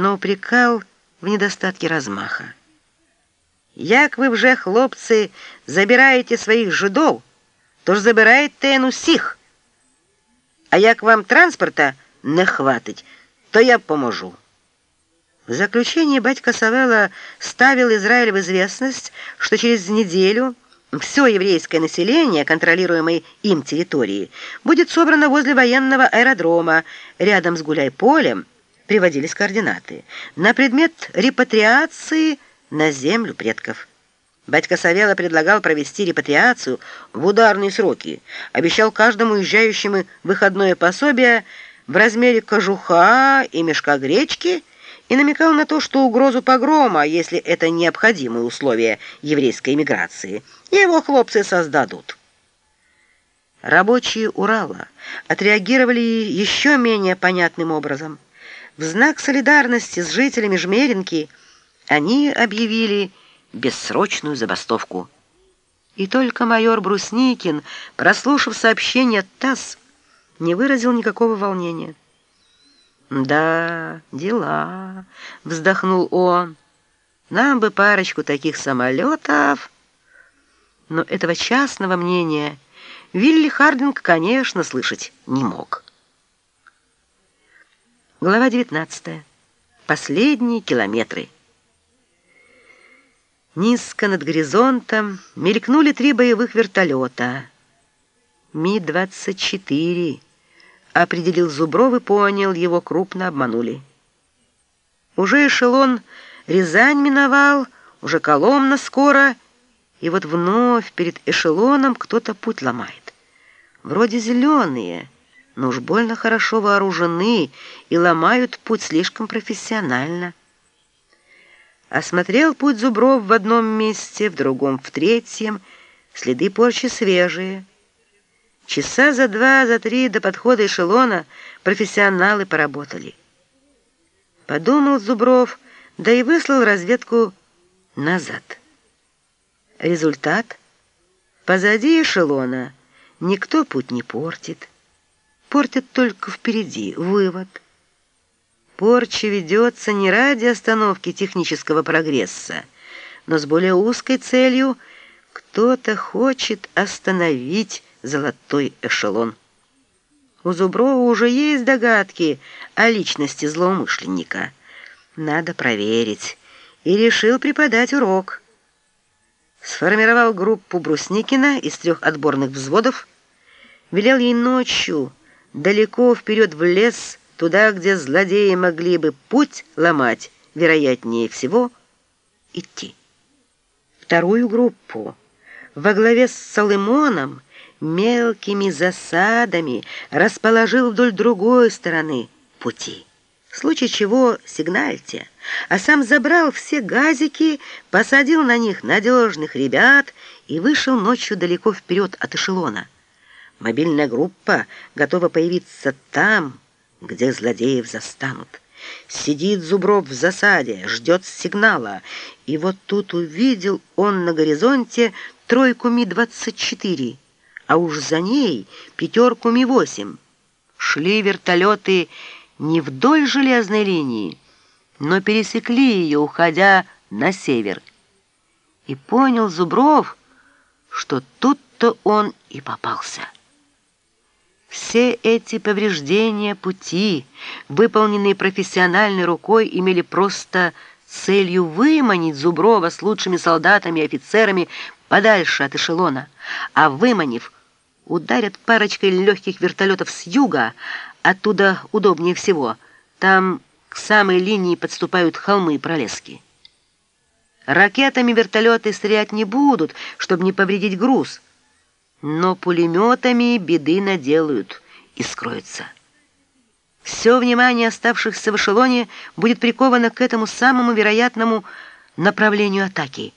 но упрекал в недостатке размаха. Як ви вже, хлопці, забираєте своїх жидов, то ж забирайте усіх. А як вам транспорта не хватить, то я поможу. В заключение батька Савела ставил Израиль в известность, что через неделю все еврейское население, контролируемой им территории, будет собрано возле военного аэродрома рядом с Гуляй-полем, приводились координаты, на предмет репатриации на землю предков. Батька Савела предлагал провести репатриацию в ударные сроки, обещал каждому уезжающему выходное пособие в размере кожуха и мешка гречки и намекал на то, что угрозу погрома, если это необходимые условия еврейской эмиграции, его хлопцы создадут. Рабочие Урала отреагировали еще менее понятным образом. В знак солидарности с жителями Жмеринки они объявили бессрочную забастовку. И только майор Брусникин, прослушав сообщение ТАСС, не выразил никакого волнения. «Да, дела», — вздохнул он. «Нам бы парочку таких самолетов». Но этого частного мнения Вилли Хардинг, конечно, слышать не мог. Глава 19. Последние километры. Низко над горизонтом мелькнули три боевых вертолета. Ми-24 определил Зубров и понял, его крупно обманули. Уже эшелон Рязань миновал, уже Коломна скоро, и вот вновь перед эшелоном кто-то путь ломает. Вроде зеленые, но уж больно хорошо вооружены и ломают путь слишком профессионально. Осмотрел путь Зубров в одном месте, в другом в третьем, следы порчи свежие. Часа за два, за три до подхода эшелона профессионалы поработали. Подумал Зубров, да и выслал разведку назад. Результат? Позади эшелона никто путь не портит. Портит только впереди. Вывод. Порча ведется не ради остановки технического прогресса, но с более узкой целью кто-то хочет остановить золотой эшелон. У Зуброва уже есть догадки о личности злоумышленника. Надо проверить. И решил преподать урок. Сформировал группу Брусникина из трех отборных взводов, велел ей ночью далеко вперед в лес, туда, где злодеи могли бы путь ломать, вероятнее всего, идти. Вторую группу во главе с Соломоном мелкими засадами расположил вдоль другой стороны пути. В случае чего сигнальте, а сам забрал все газики, посадил на них надежных ребят и вышел ночью далеко вперед от эшелона. Мобильная группа готова появиться там, где злодеев застанут. Сидит Зубров в засаде, ждет сигнала, и вот тут увидел он на горизонте тройку Ми-24, а уж за ней пятерку Ми-8. Шли вертолеты не вдоль железной линии, но пересекли ее, уходя на север. И понял Зубров, что тут-то он и попался. Все эти повреждения пути, выполненные профессиональной рукой, имели просто целью выманить Зуброва с лучшими солдатами и офицерами подальше от эшелона, а выманив, ударят парочкой легких вертолетов с юга, оттуда удобнее всего. Там к самой линии подступают холмы и пролески. Ракетами вертолеты стрелять не будут, чтобы не повредить груз, но пулеметами беды наделают и скроются. Все внимание оставшихся в эшелоне будет приковано к этому самому вероятному направлению атаки.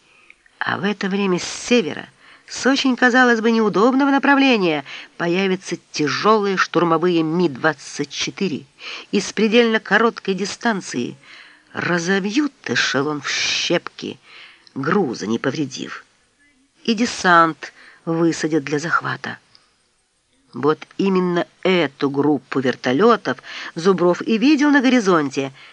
А в это время с севера с очень, казалось бы, неудобного направления появятся тяжелые штурмовые Ми-24 и с предельно короткой дистанции разовьют эшелон в щепки, груза не повредив. И десант высадят для захвата. Вот именно эту группу вертолетов Зубров и видел на горизонте,